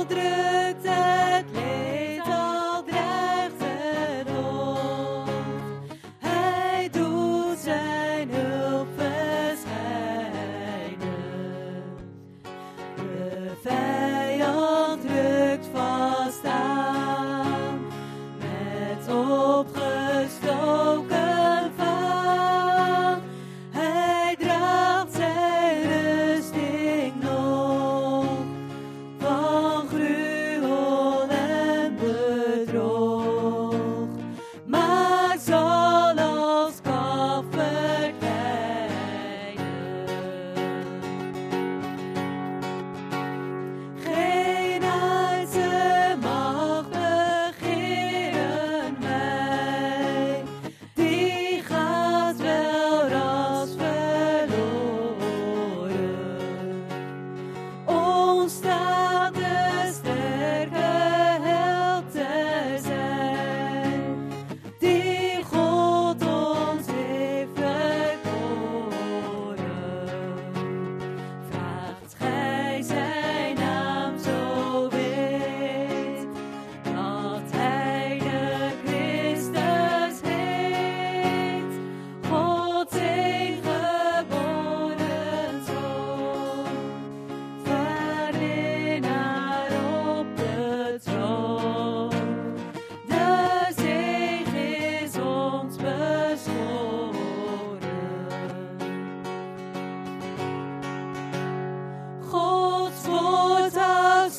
podrão.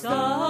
star.